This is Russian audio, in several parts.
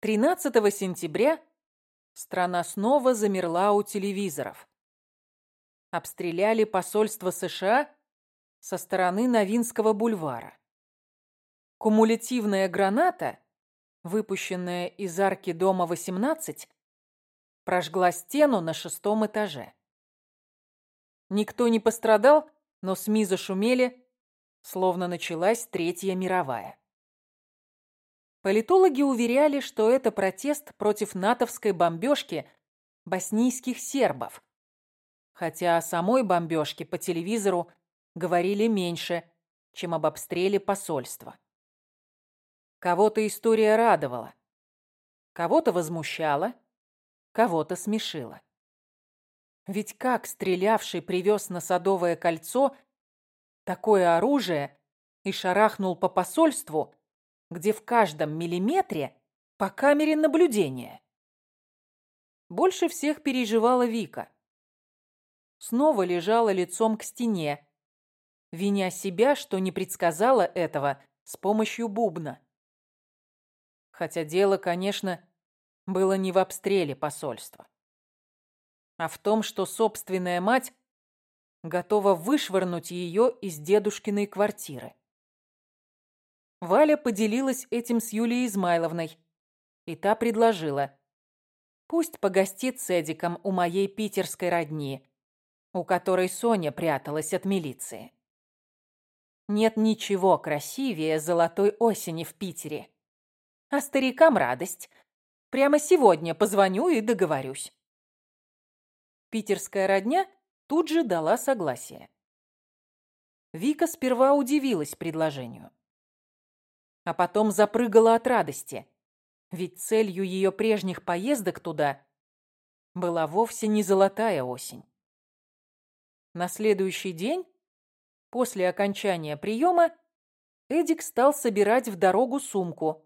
13 сентября страна снова замерла у телевизоров. Обстреляли посольство США со стороны Новинского бульвара. Кумулятивная граната, выпущенная из арки дома 18, прожгла стену на шестом этаже. Никто не пострадал, но СМИ зашумели, словно началась Третья мировая. Политологи уверяли, что это протест против натовской бомбежки боснийских сербов, хотя о самой бомбежке по телевизору говорили меньше, чем об обстреле посольства. Кого-то история радовала, кого-то возмущала, кого-то смешила. Ведь как стрелявший привез на Садовое кольцо такое оружие и шарахнул по посольству, где в каждом миллиметре по камере наблюдения. Больше всех переживала Вика. Снова лежала лицом к стене, виня себя, что не предсказала этого с помощью бубна. Хотя дело, конечно, было не в обстреле посольства, а в том, что собственная мать готова вышвырнуть ее из дедушкиной квартиры. Валя поделилась этим с Юлией Измайловной, и та предложила. Пусть погостит с Эдиком у моей питерской родни, у которой Соня пряталась от милиции. Нет ничего красивее золотой осени в Питере. А старикам радость. Прямо сегодня позвоню и договорюсь. Питерская родня тут же дала согласие. Вика сперва удивилась предложению а потом запрыгала от радости. Ведь целью ее прежних поездок туда была вовсе не золотая осень. На следующий день, после окончания приема, Эдик стал собирать в дорогу сумку.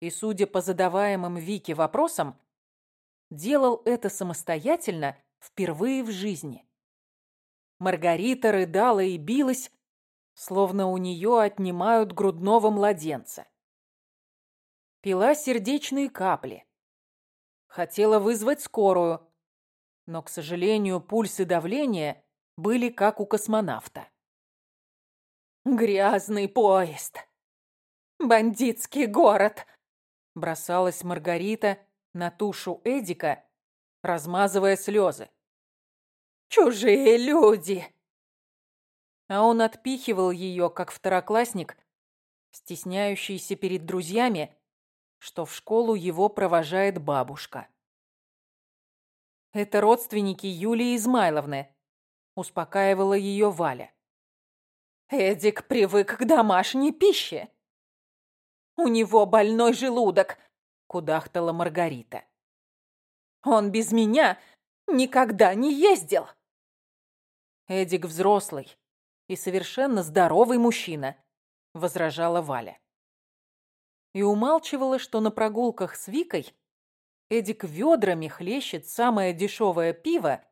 И, судя по задаваемым Вике вопросам, делал это самостоятельно впервые в жизни. Маргарита рыдала и билась, словно у нее отнимают грудного младенца. Пила сердечные капли. Хотела вызвать скорую, но, к сожалению, пульс и давление были как у космонавта. «Грязный поезд! Бандитский город!» Бросалась Маргарита на тушу Эдика, размазывая слезы. «Чужие люди! А он отпихивал ее, как второклассник, стесняющийся перед друзьями, что в школу его провожает бабушка. «Это родственники Юлии Измайловны», — успокаивала ее Валя. «Эдик привык к домашней пище. У него больной желудок», — кудахтала Маргарита. «Он без меня никогда не ездил». Эдик взрослый, и совершенно здоровый мужчина», — возражала Валя. И умалчивала, что на прогулках с Викой Эдик ведрами хлещет самое дешевое пиво,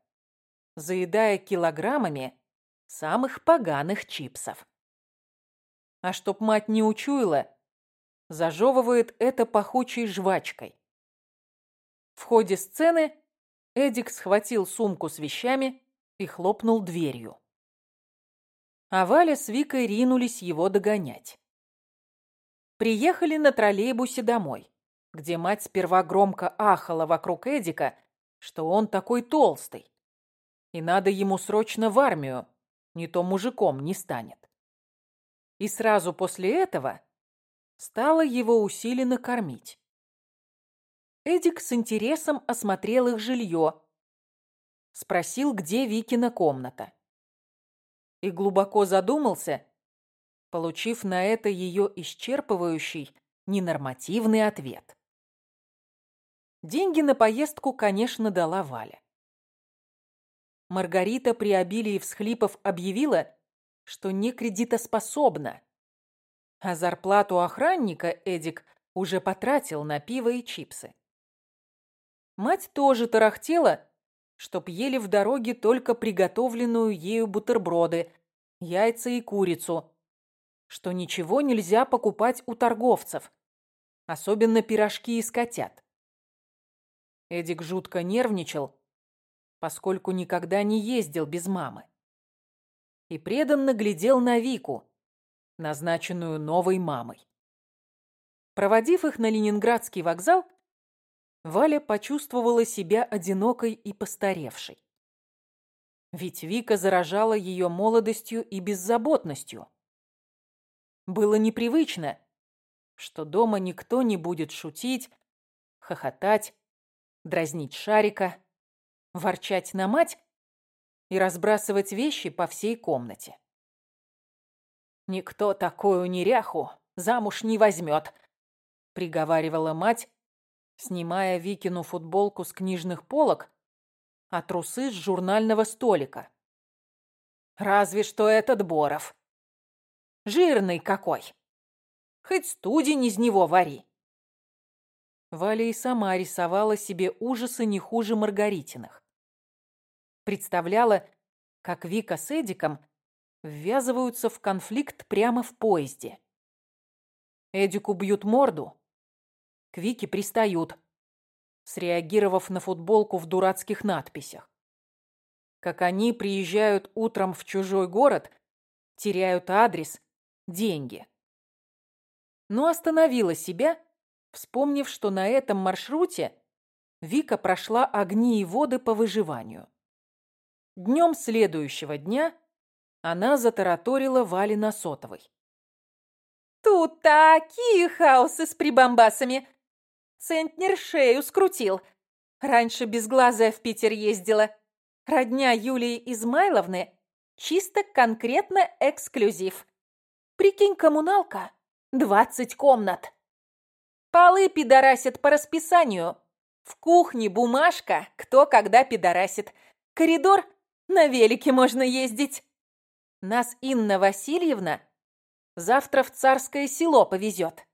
заедая килограммами самых поганых чипсов. А чтоб мать не учуяла, зажевывает это пахучей жвачкой. В ходе сцены Эдик схватил сумку с вещами и хлопнул дверью а Валя с Викой ринулись его догонять. Приехали на троллейбусе домой, где мать сперва громко ахала вокруг Эдика, что он такой толстый, и надо ему срочно в армию, не то мужиком не станет. И сразу после этого стала его усиленно кормить. Эдик с интересом осмотрел их жилье, спросил, где Викина комната и глубоко задумался, получив на это ее исчерпывающий, ненормативный ответ. Деньги на поездку, конечно, дала Валя. Маргарита при обилии всхлипов объявила, что не кредитоспособна, а зарплату охранника Эдик уже потратил на пиво и чипсы. Мать тоже тарахтела, чтоб ели в дороге только приготовленную ею бутерброды, яйца и курицу, что ничего нельзя покупать у торговцев, особенно пирожки из котят. Эдик жутко нервничал, поскольку никогда не ездил без мамы. И преданно глядел на Вику, назначенную новой мамой. Проводив их на Ленинградский вокзал, Валя почувствовала себя одинокой и постаревшей. Ведь Вика заражала ее молодостью и беззаботностью. Было непривычно, что дома никто не будет шутить, хохотать, дразнить шарика, ворчать на мать и разбрасывать вещи по всей комнате. «Никто такую неряху замуж не возьмет», — приговаривала мать, снимая Викину футболку с книжных полок, а трусы с журнального столика. «Разве что этот Боров. Жирный какой. Хоть студень из него вари». Валя и сама рисовала себе ужасы не хуже Маргаритиных. Представляла, как Вика с Эдиком ввязываются в конфликт прямо в поезде. Эдику бьют морду, к Вике пристают, среагировав на футболку в дурацких надписях. Как они приезжают утром в чужой город, теряют адрес, деньги. Но остановила себя, вспомнив, что на этом маршруте Вика прошла огни и воды по выживанию. Днем следующего дня она затараторила Вале на сотовой. «Тут такие хаосы с прибамбасами! Центнер шею скрутил. Раньше безглазая в Питер ездила. Родня Юлии Измайловны чисто конкретно эксклюзив. Прикинь, коммуналка. Двадцать комнат. Полы пидорасят по расписанию. В кухне бумажка, кто когда пидорасит. Коридор, на велике можно ездить. Нас Инна Васильевна завтра в царское село повезет.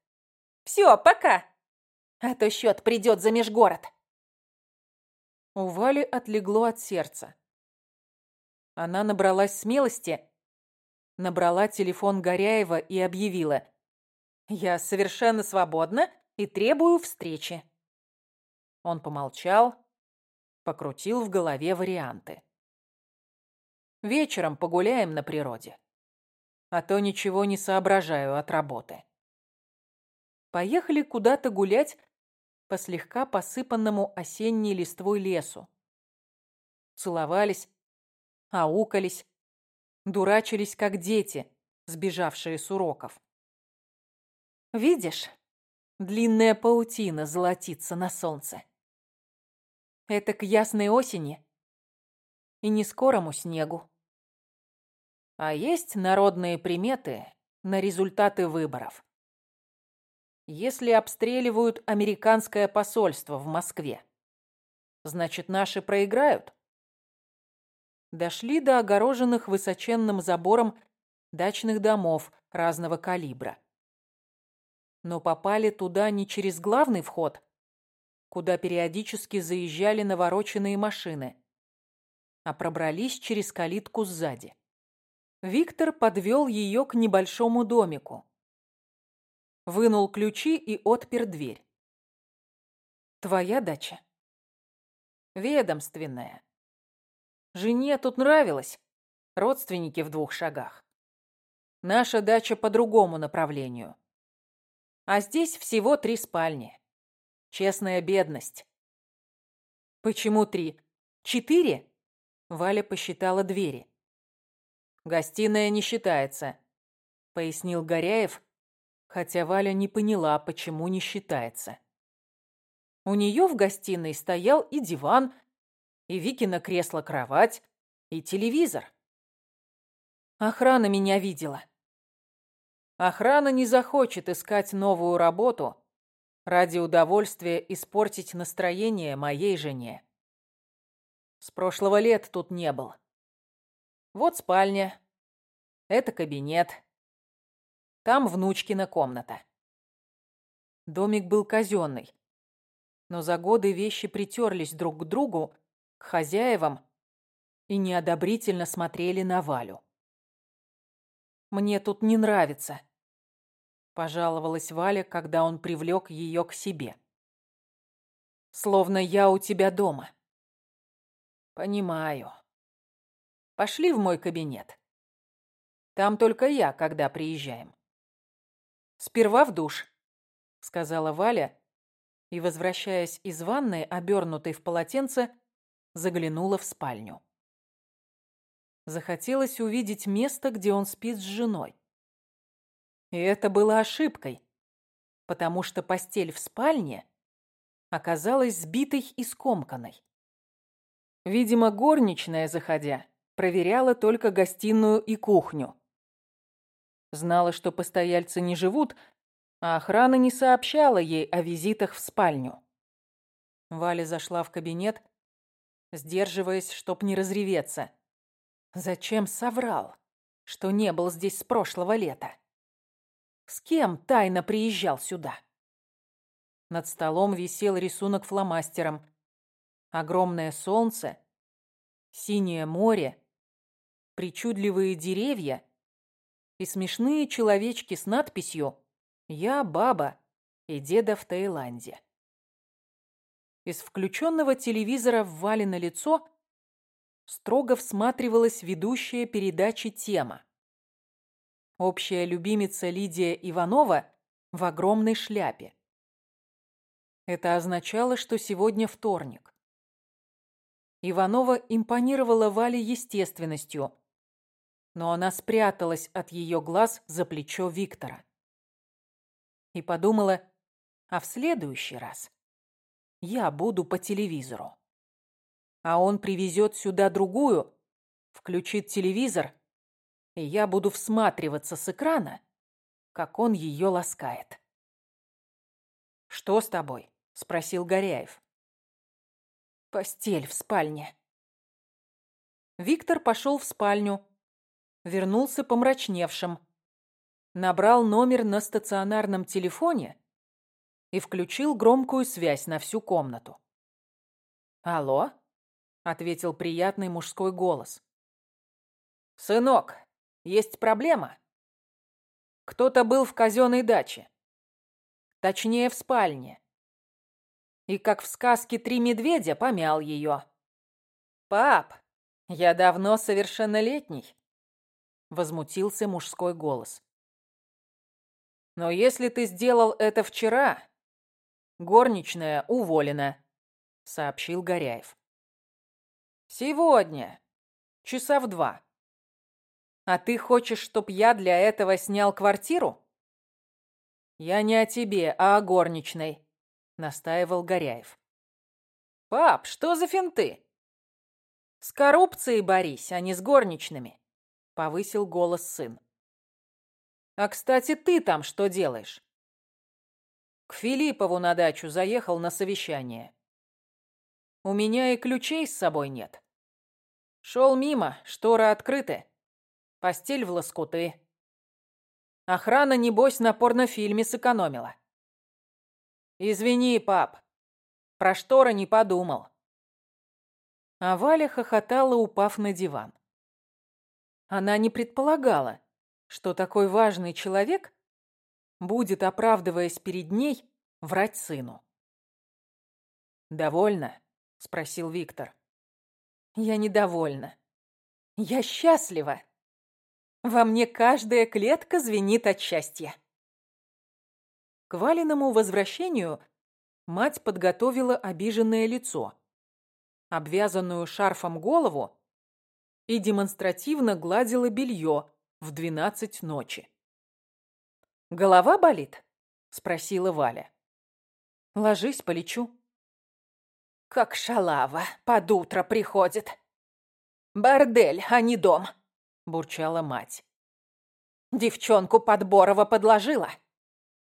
Все, пока а то счет придет за межгород. У Вали отлегло от сердца. Она набралась смелости, набрала телефон Горяева и объявила. «Я совершенно свободна и требую встречи». Он помолчал, покрутил в голове варианты. «Вечером погуляем на природе, а то ничего не соображаю от работы». Поехали куда-то гулять по слегка посыпанному осенней листвой лесу. Целовались, аукались, дурачились, как дети, сбежавшие с уроков. Видишь, длинная паутина золотится на солнце. Это к ясной осени и не скорому снегу. А есть народные приметы на результаты выборов если обстреливают американское посольство в Москве. Значит, наши проиграют? Дошли до огороженных высоченным забором дачных домов разного калибра. Но попали туда не через главный вход, куда периодически заезжали навороченные машины, а пробрались через калитку сзади. Виктор подвел ее к небольшому домику вынул ключи и отпер дверь. «Твоя дача?» «Ведомственная. Жене тут нравилось. Родственники в двух шагах. Наша дача по другому направлению. А здесь всего три спальни. Честная бедность». «Почему три? Четыре?» Валя посчитала двери. «Гостиная не считается», — пояснил Горяев, хотя Валя не поняла, почему не считается. У нее в гостиной стоял и диван, и Викина кресло-кровать, и телевизор. Охрана меня видела. Охрана не захочет искать новую работу ради удовольствия испортить настроение моей жене. С прошлого лет тут не был. Вот спальня. Это кабинет. Там внучкина комната. Домик был казенный. Но за годы вещи притерлись друг к другу, к хозяевам, и неодобрительно смотрели на Валю. «Мне тут не нравится», пожаловалась Валя, когда он привлек ее к себе. Словно я у тебя дома. Понимаю. Пошли в мой кабинет. Там только я, когда приезжаем. Сперва в душ, сказала Валя и, возвращаясь из ванной, обернутой в полотенце, заглянула в спальню. Захотелось увидеть место, где он спит с женой. И это было ошибкой, потому что постель в спальне оказалась сбитой и скомканной. Видимо, горничная, заходя, проверяла только гостиную и кухню. Знала, что постояльцы не живут, а охрана не сообщала ей о визитах в спальню. Валя зашла в кабинет, сдерживаясь, чтоб не разреветься. Зачем соврал, что не был здесь с прошлого лета? С кем тайно приезжал сюда? Над столом висел рисунок фломастером. Огромное солнце, синее море, причудливые деревья и смешные человечки с надписью «Я баба и деда в Таиланде». Из включенного телевизора в Валино лицо строго всматривалась ведущая передачи тема. Общая любимица Лидия Иванова в огромной шляпе. Это означало, что сегодня вторник. Иванова импонировала Вале естественностью, но она спряталась от ее глаз за плечо Виктора. И подумала, а в следующий раз я буду по телевизору. А он привезет сюда другую, включит телевизор, и я буду всматриваться с экрана, как он ее ласкает. «Что с тобой?» — спросил Горяев. «Постель в спальне». Виктор пошел в спальню, вернулся помрачневшим, набрал номер на стационарном телефоне и включил громкую связь на всю комнату. «Алло?» — ответил приятный мужской голос. «Сынок, есть проблема. Кто-то был в казенной даче. Точнее, в спальне и, как в сказке «Три медведя», помял ее. «Пап, я давно совершеннолетний», — возмутился мужской голос. «Но если ты сделал это вчера, горничная уволена», — сообщил Горяев. «Сегодня, часа в два. А ты хочешь, чтоб я для этого снял квартиру?» «Я не о тебе, а о горничной», настаивал Горяев. «Пап, что за финты?» «С коррупцией борись, а не с горничными», — повысил голос сын. «А, кстати, ты там что делаешь?» К Филиппову на дачу заехал на совещание. У меня и ключей с собой нет. Шел мимо, шторы открыты, постель в лоскуты. Охрана, небось, на порнофильме сэкономила. «Извини, пап, про шторы не подумал». А Валя хохотала, упав на диван. Она не предполагала, что такой важный человек будет, оправдываясь перед ней, врать сыну. «Довольно?» — спросил Виктор. «Я недовольна. Я счастлива. Во мне каждая клетка звенит от счастья». К Валиному возвращению мать подготовила обиженное лицо, обвязанную шарфом голову и демонстративно гладила белье в двенадцать ночи. «Голова болит?» — спросила Валя. «Ложись, полечу». «Как шалава, под утро приходит. Бордель, а не дом», — бурчала мать. «Девчонку Подборова подложила.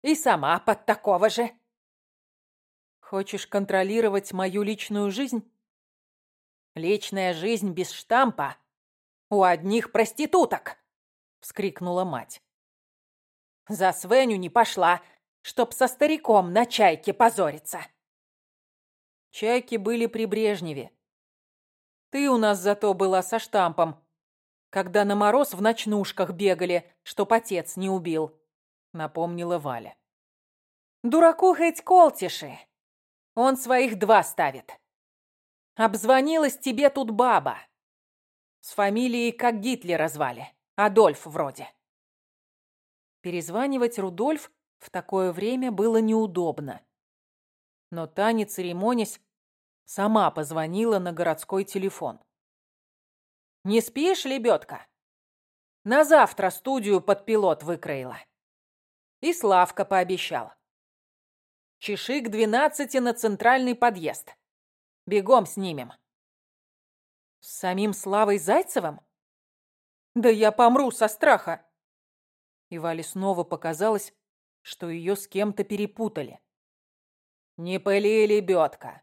И сама под такого же. Хочешь контролировать мою личную жизнь? Личная жизнь без штампа у одних проституток, вскрикнула мать. За Свеню не пошла, чтоб со стариком на чайке позориться. Чайки были при Брежневе. Ты у нас зато была со штампом, когда на мороз в ночнушках бегали, чтоб отец не убил. напомнила Валя. Дураку хоть колтиши. Он своих два ставит. Обзвонилась тебе тут баба. С фамилией как Гитлера звали. Адольф вроде. Перезванивать Рудольф в такое время было неудобно. Но Таня, церемонясь, сама позвонила на городской телефон. «Не спишь, лебедка?» «На завтра студию под пилот выкроила». И Славка пообещал. «Чеши к двенадцати на центральный подъезд. Бегом снимем». «С самим Славой Зайцевым?» «Да я помру со страха!» И Вале снова показалось, что ее с кем-то перепутали. «Не пыли, лебедка.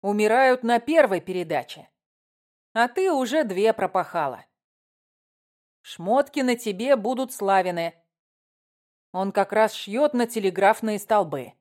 Умирают на первой передаче, а ты уже две пропахала. Шмотки на тебе будут славины. Он как раз шьет на телеграфные столбы.